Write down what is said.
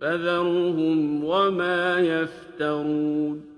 فذرهم وما يفترون